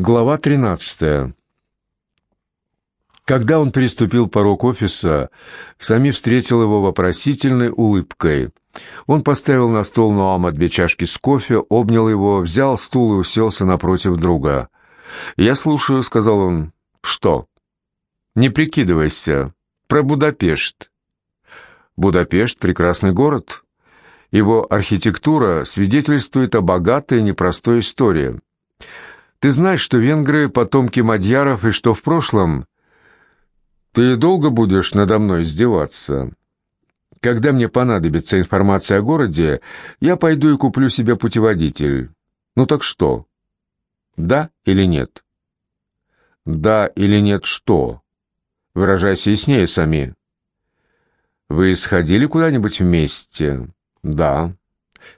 Глава 13. Когда он переступил порог офиса, Сами встретил его вопросительной улыбкой. Он поставил на стол Ноама две чашки с кофе, обнял его, взял стул и уселся напротив друга. «Я слушаю», — сказал он. «Что?» «Не прикидывайся. Про Будапешт». «Будапешт — прекрасный город. Его архитектура свидетельствует о богатой и непростой истории». Ты знаешь, что венгры — потомки мадьяров, и что в прошлом... Ты долго будешь надо мной издеваться? Когда мне понадобится информация о городе, я пойду и куплю себе путеводитель. Ну так что? Да или нет? Да или нет что? Выражайся яснее сами. Вы сходили куда-нибудь вместе? Да.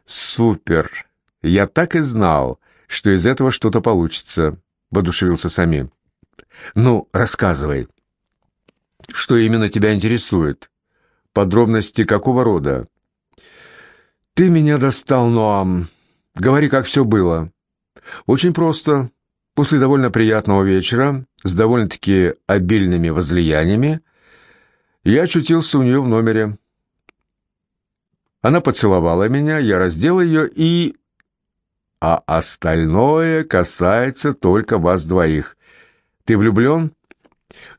Супер. Я так и знал что из этого что-то получится», — воодушевился Сами. «Ну, рассказывай. Что именно тебя интересует? Подробности какого рода?» «Ты меня достал, Ноам. Говори, как все было». «Очень просто. После довольно приятного вечера, с довольно-таки обильными возлияниями, я очутился у нее в номере. Она поцеловала меня, я раздел ее и а остальное касается только вас двоих. Ты влюблен?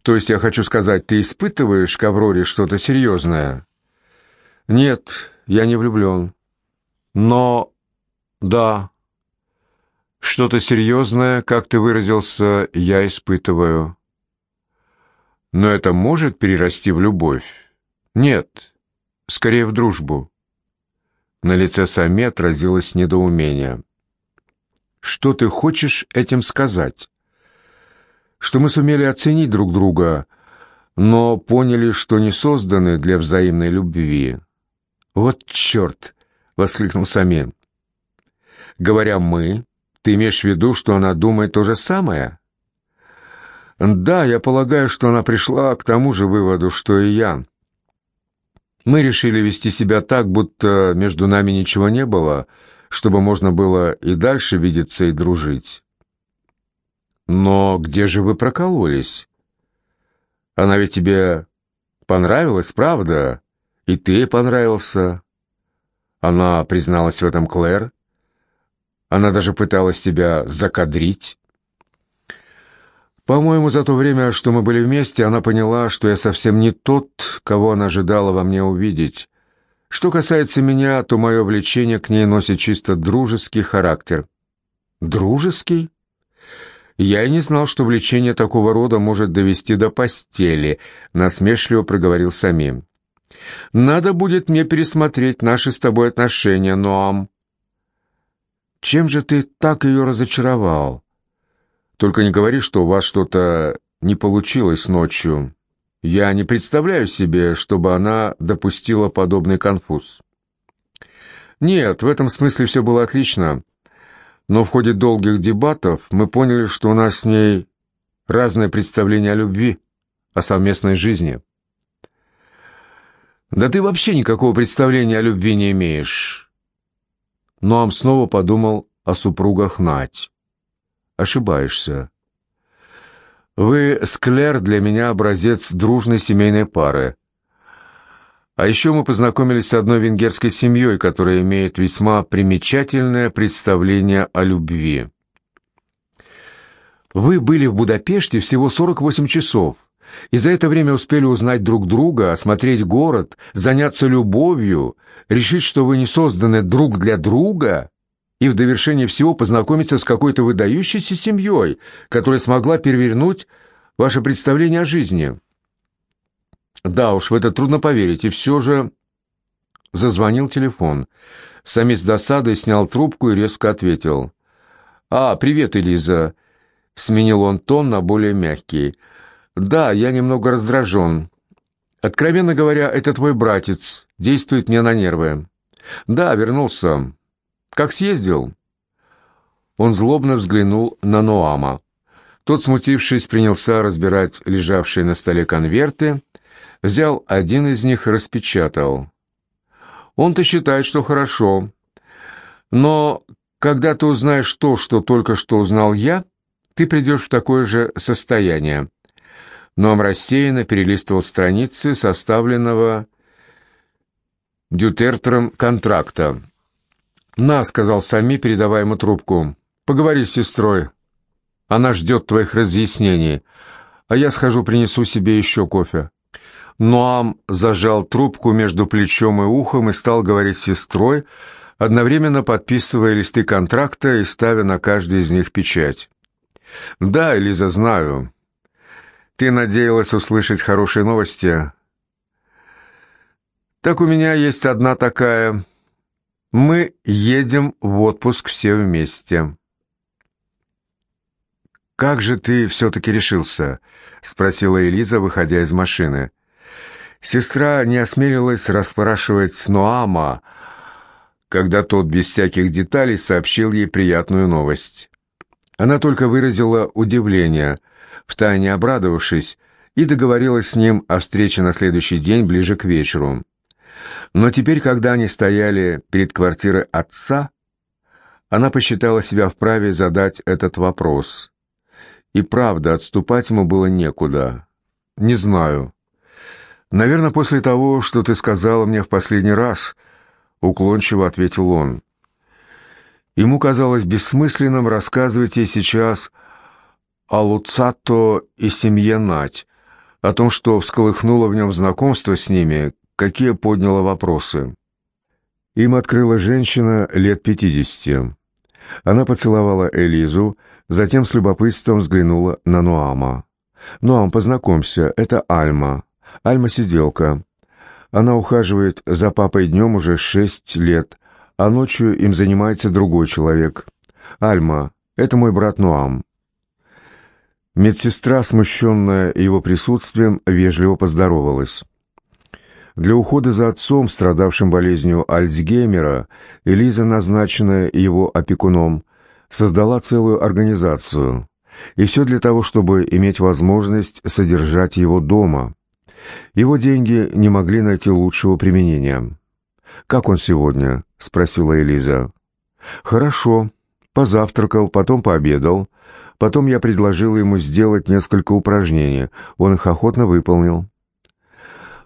То есть, я хочу сказать, ты испытываешь к Авроре что-то серьезное? Нет, я не влюблен. Но... да... Что-то серьезное, как ты выразился, я испытываю. Но это может перерасти в любовь? Нет, скорее в дружбу. На лице Сами отразилось недоумение. Что ты хочешь этим сказать? Что мы сумели оценить друг друга, но поняли, что не созданы для взаимной любви. Вот черт! — воскликнул Самин. Говоря «мы», ты имеешь в виду, что она думает то же самое? Да, я полагаю, что она пришла к тому же выводу, что и я. Мы решили вести себя так, будто между нами ничего не было — чтобы можно было и дальше видеться и дружить. Но где же вы прокололись? Она ведь тебе понравилась, правда? И ты понравился. Она призналась в этом Клэр. Она даже пыталась тебя закадрить. По-моему, за то время, что мы были вместе, она поняла, что я совсем не тот, кого она ожидала во мне увидеть. Что касается меня, то мое влечение к ней носит чисто дружеский характер. Дружеский? Я и не знал, что влечение такого рода может довести до постели, насмешливо проговорил самим. Надо будет мне пересмотреть наши с тобой отношения, Ноам. Чем же ты так ее разочаровал? Только не говори, что у вас что-то не получилось ночью. Я не представляю себе, чтобы она допустила подобный конфуз. Нет, в этом смысле все было отлично. Но в ходе долгих дебатов мы поняли, что у нас с ней разное представление о любви, о совместной жизни. Да ты вообще никакого представления о любви не имеешь. Ноам снова подумал о супругах Нать. Ошибаешься. Вы с для меня образец дружной семейной пары. А еще мы познакомились с одной венгерской семьей, которая имеет весьма примечательное представление о любви. Вы были в Будапеште всего 48 часов, и за это время успели узнать друг друга, осмотреть город, заняться любовью, решить, что вы не созданы друг для друга и в довершение всего познакомиться с какой-то выдающейся семьей, которая смогла перевернуть ваше представление о жизни. Да уж, в это трудно поверить, и все же... Зазвонил телефон. Самец досадой снял трубку и резко ответил. «А, привет, Элиза!» Сменил он тон на более мягкий. «Да, я немного раздражен. Откровенно говоря, это твой братец. Действует мне на нервы. Да, вернулся. Как съездил?» Он злобно взглянул на Ноама. Тот, смутившись, принялся разбирать лежавшие на столе конверты, взял один из них и распечатал. «Он-то считает, что хорошо. Но когда ты узнаешь то, что только что узнал я, ты придешь в такое же состояние. Ноам рассеянно перелистывал страницы составленного Дютертером контракта. «На», — сказал Сами, передавая ему трубку, — «поговори с сестрой. Она ждет твоих разъяснений, а я схожу принесу себе еще кофе». Ноам зажал трубку между плечом и ухом и стал говорить с сестрой, одновременно подписывая листы контракта и ставя на каждый из них печать. «Да, Элиза, знаю. Ты надеялась услышать хорошие новости?» «Так у меня есть одна такая. Мы едем в отпуск все вместе». «Как же ты все-таки решился?» — спросила Элиза, выходя из машины. Сестра не осмелилась расспрашивать Ноама, когда тот без всяких деталей сообщил ей приятную новость. Она только выразила удивление, втайне обрадовавшись, и договорилась с ним о встрече на следующий день ближе к вечеру. Но теперь, когда они стояли перед квартирой отца, она посчитала себя вправе задать этот вопрос. И правда, отступать ему было некуда. «Не знаю», «Наверное, после того, что ты сказала мне в последний раз», — уклончиво ответил он. Ему казалось бессмысленным рассказывать ей сейчас о Луцато и семье Нать, о том, что всколыхнуло в нем знакомство с ними, какие подняло вопросы. Им открыла женщина лет пятидесяти. Она поцеловала Элизу, затем с любопытством взглянула на Нуама. «Нуам, познакомься, это Альма». Альма сиделка. Она ухаживает за папой днем уже шесть лет, а ночью им занимается другой человек. Альма, это мой брат Нуам. Медсестра, смущенная его присутствием, вежливо поздоровалась. Для ухода за отцом, страдавшим болезнью Альцгеймера, Элиза, назначенная его опекуном, создала целую организацию. И все для того, чтобы иметь возможность содержать его дома. Его деньги не могли найти лучшего применения. «Как он сегодня?» — спросила Элиза. «Хорошо. Позавтракал, потом пообедал. Потом я предложила ему сделать несколько упражнений. Он их охотно выполнил».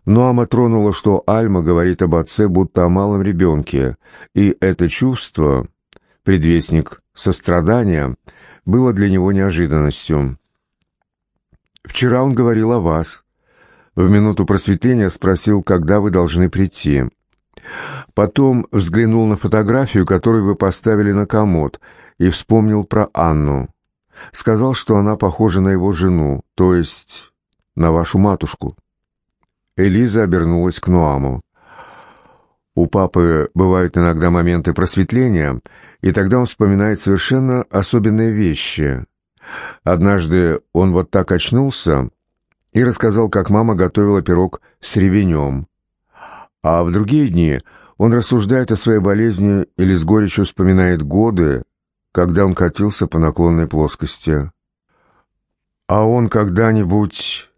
Нуама тронула, что Альма говорит об отце будто о малом ребенке, и это чувство, предвестник сострадания, было для него неожиданностью. «Вчера он говорил о вас», в минуту просветления спросил, когда вы должны прийти. Потом взглянул на фотографию, которую вы поставили на комод, и вспомнил про Анну. Сказал, что она похожа на его жену, то есть на вашу матушку. Элиза обернулась к Нуаму. У папы бывают иногда моменты просветления, и тогда он вспоминает совершенно особенные вещи. Однажды он вот так очнулся, и рассказал, как мама готовила пирог с ревенем. А в другие дни он рассуждает о своей болезни или с горечью вспоминает годы, когда он катился по наклонной плоскости. А он когда-нибудь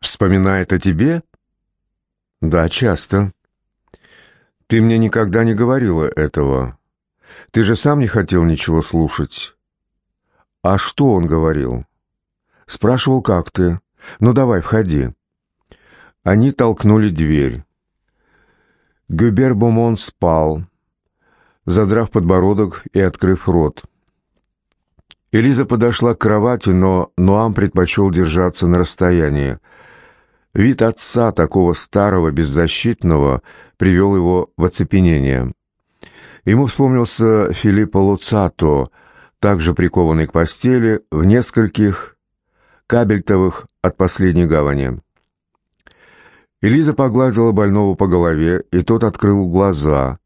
вспоминает о тебе? Да, часто. Ты мне никогда не говорила этого. Ты же сам не хотел ничего слушать. А что он говорил? Спрашивал, как ты. Ну давай, входи. Они толкнули дверь. Гюбер Бумон спал, задрав подбородок и открыв рот. Элиза подошла к кровати, но Ноам предпочел держаться на расстоянии. Вид отца, такого старого, беззащитного, привел его в оцепенение. Ему вспомнился Филиппо Луцато, также прикованный к постели, в нескольких кабельтовых от последней гавани. Элиза погладила больного по голове, и тот открыл глаза.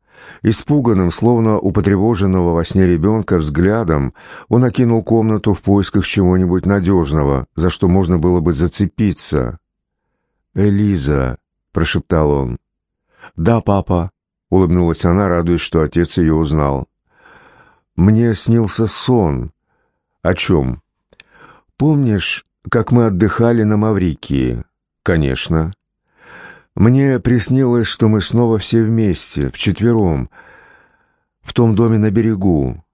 Испуганным, словно у потревоженного во сне ребенка, взглядом он окинул комнату в поисках чего-нибудь надежного, за что можно было бы зацепиться. «Элиза», — прошептал он. «Да, папа», — улыбнулась она, радуясь, что отец ее узнал. «Мне снился сон». «О чем?» «Помнишь, как мы отдыхали на Маврикии. Конечно. Мне приснилось, что мы снова все вместе, вчетвером, в том доме на берегу.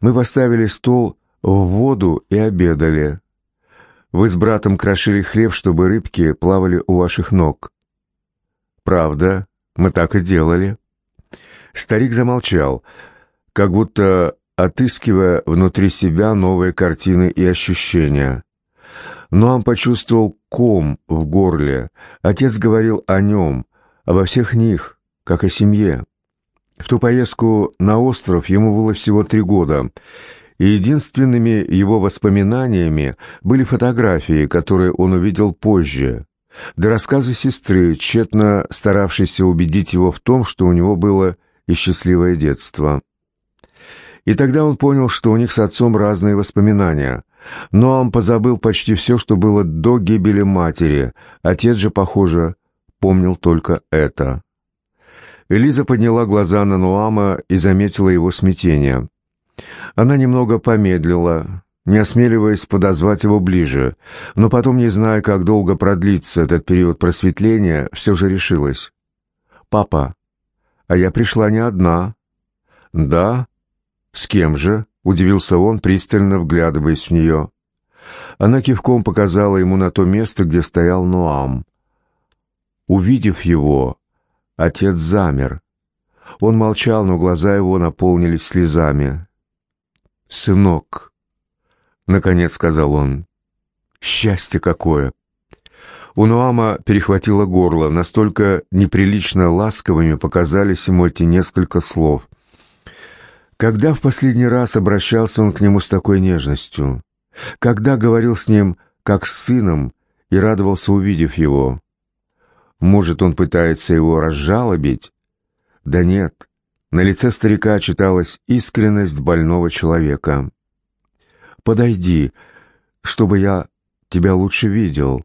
Мы поставили стол в воду и обедали. Вы с братом крошили хлеб, чтобы рыбки плавали у ваших ног. Правда, мы так и делали. Старик замолчал, как будто отыскивая внутри себя новые картины и ощущения. Но он почувствовал ком в горле. Отец говорил о нем, обо всех них, как о семье. В ту поездку на остров ему было всего три года, единственными его воспоминаниями были фотографии, которые он увидел позже, да рассказы сестры, тщетно старавшейся убедить его в том, что у него было и счастливое детство. И тогда он понял, что у них с отцом разные воспоминания. Но он позабыл почти все, что было до гибели матери. Отец же, похоже, помнил только это. Элиза подняла глаза на Нуама и заметила его смятение. Она немного помедлила, не осмеливаясь подозвать его ближе, но потом, не зная, как долго продлится этот период просветления, все же решилась. «Папа, а я пришла не одна». «Да? С кем же?» — удивился он, пристально вглядываясь в нее. Она кивком показала ему на то место, где стоял Нуам. Увидев его, отец замер. Он молчал, но глаза его наполнились слезами. «Сынок», — наконец сказал он, — «счастье какое!» У Нуама перехватило горло, настолько неприлично ласковыми показались ему эти несколько слов. Когда в последний раз обращался он к нему с такой нежностью? Когда говорил с ним, как с сыном, и радовался, увидев его? Может, он пытается его разжалобить? Да нет, на лице старика читалась искренность больного человека. «Подойди, чтобы я тебя лучше видел».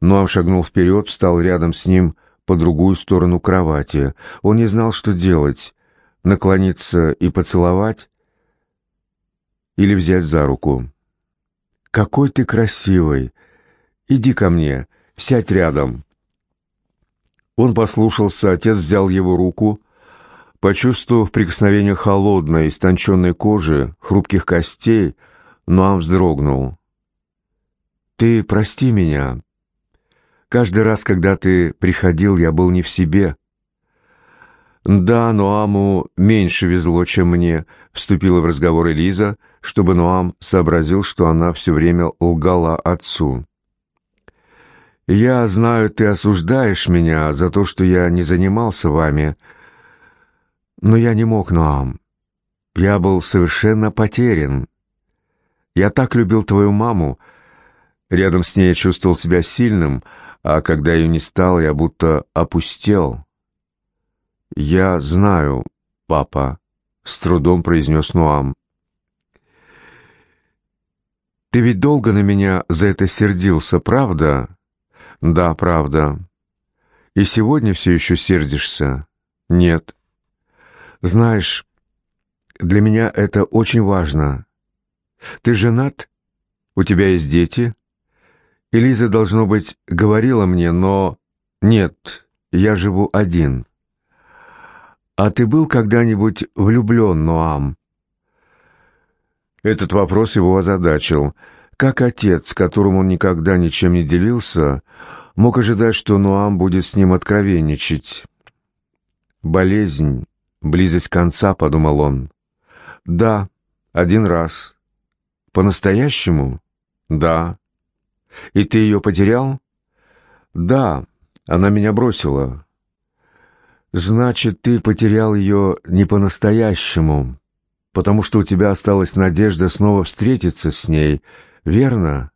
Ноам шагнул вперед, встал рядом с ним по другую сторону кровати. Он не знал, что делать — наклониться и поцеловать или взять за руку. «Какой ты красивый! Иди ко мне, сядь рядом». Он послушался, отец взял его руку, Почувствовав прикосновение холодной, истонченной кожи, хрупких костей, Нуам вздрогнул. «Ты прости меня. Каждый раз, когда ты приходил, я был не в себе». «Да, Нуаму меньше везло, чем мне», — вступила в разговор Элиза, чтобы Нуам сообразил, что она все время лгала отцу. «Я знаю, ты осуждаешь меня за то, что я не занимался вами», но я не мог, Ноам. Я был совершенно потерян. Я так любил твою маму. Рядом с ней я чувствовал себя сильным, а когда ее не стало, я будто опустел. «Я знаю, папа», — с трудом произнес Нуам. «Ты ведь долго на меня за это сердился, правда?» «Да, правда». «И сегодня все еще сердишься?» «Нет». Знаешь, для меня это очень важно. Ты женат? У тебя есть дети? Элиза, должно быть, говорила мне, но... Нет, я живу один. А ты был когда-нибудь влюблен, Ноам? Этот вопрос его озадачил. Как отец, с которым он никогда ничем не делился, мог ожидать, что Ноам будет с ним откровенничать? Болезнь, Близость конца, подумал он. Да, один раз. По-настоящему? Да. И ты ее потерял? Да, она меня бросила. Значит, ты потерял ее не по-настоящему, потому что у тебя осталась надежда снова встретиться с ней, верно?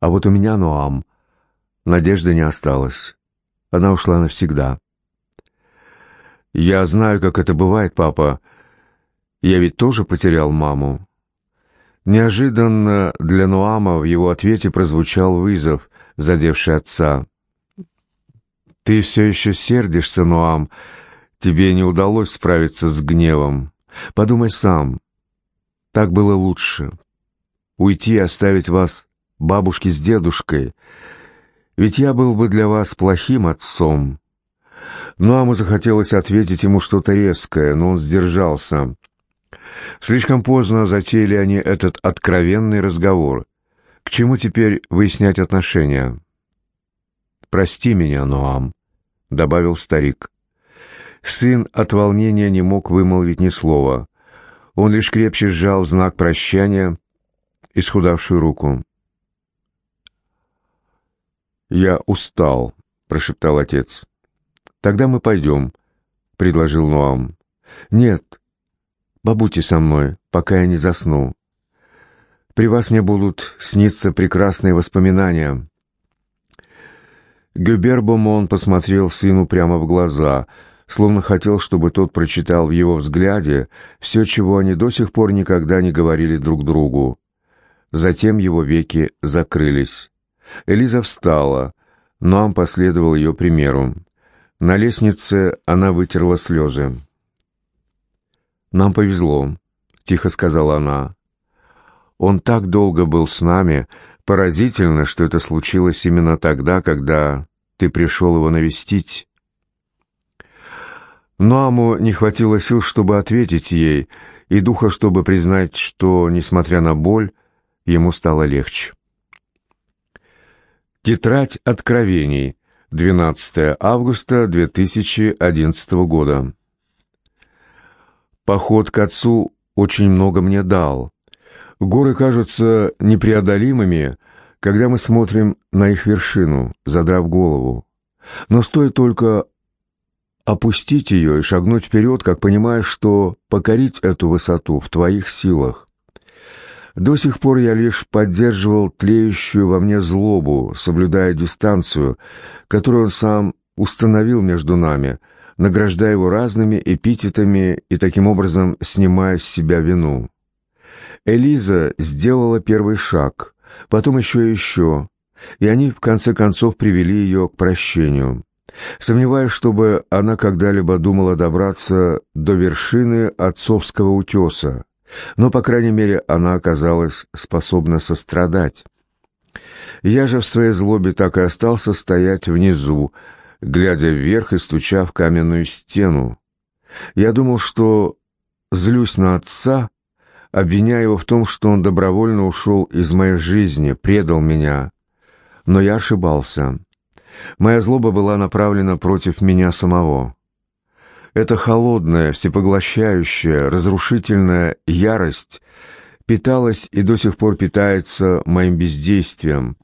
А вот у меня, Ноам, надежды не осталось. Она ушла навсегда. «Я знаю, как это бывает, папа. Я ведь тоже потерял маму». Неожиданно для Нуама в его ответе прозвучал вызов, задевший отца. «Ты все еще сердишься, Нуам. Тебе не удалось справиться с гневом. Подумай сам. Так было лучше. Уйти и оставить вас бабушке с дедушкой. Ведь я был бы для вас плохим отцом. Нуаму захотелось ответить ему что-то резкое, но он сдержался. Слишком поздно затеяли они этот откровенный разговор. К чему теперь выяснять отношения? «Прости меня, Ноам», — добавил старик. Сын от волнения не мог вымолвить ни слова. Он лишь крепче сжал в знак прощания исхудавшую руку. «Я устал», — прошептал отец. «Тогда мы пойдем», — предложил Ноам. «Нет, побудьте со мной, пока я не засну. При вас мне будут сниться прекрасные воспоминания». Гюбер Бомон посмотрел сыну прямо в глаза, словно хотел, чтобы тот прочитал в его взгляде все, чего они до сих пор никогда не говорили друг другу. Затем его веки закрылись. Элиза встала, но он последовал ее примеру. На лестнице она вытерла слезы. «Нам повезло», — тихо сказала она. «Он так долго был с нами, поразительно, что это случилось именно тогда, когда ты пришел его навестить». Но Аму не хватило сил, чтобы ответить ей, и духа, чтобы признать, что, несмотря на боль, ему стало легче. Тетрадь откровений. 12 августа 2011 года. Поход к отцу очень много мне дал. Горы кажутся непреодолимыми, когда мы смотрим на их вершину, задрав голову. Но стоит только опустить ее и шагнуть вперед, как понимаешь, что покорить эту высоту в твоих силах. До сих пор я лишь поддерживал тлеющую во мне злобу, соблюдая дистанцию, которую он сам установил между нами, награждая его разными эпитетами и таким образом снимая с себя вину. Элиза сделала первый шаг, потом еще и еще, и они в конце концов привели ее к прощению. Сомневаюсь, чтобы она когда-либо думала добраться до вершины отцовского утеса, но, по крайней мере, она оказалась способна сострадать. Я же в своей злобе так и остался стоять внизу, глядя вверх и стуча в каменную стену. Я думал, что злюсь на отца, обвиняя его в том, что он добровольно ушел из моей жизни, предал меня. Но я ошибался. Моя злоба была направлена против меня самого. Эта холодная, всепоглощающая, разрушительная ярость питалась и до сих пор питается моим бездействием.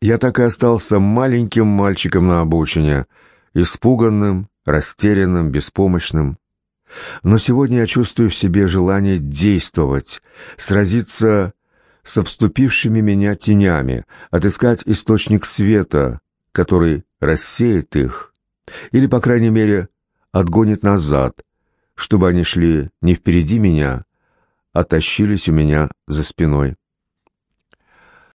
Я так и остался маленьким мальчиком на обочине, испуганным, растерянным, беспомощным. Но сегодня я чувствую в себе желание действовать, сразиться с обступившими меня тенями, отыскать источник света, который рассеет их, или, по крайней мере, отгонит назад, чтобы они шли не впереди меня, а тащились у меня за спиной.